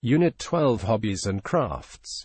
Unit 12 Hobbies and Crafts.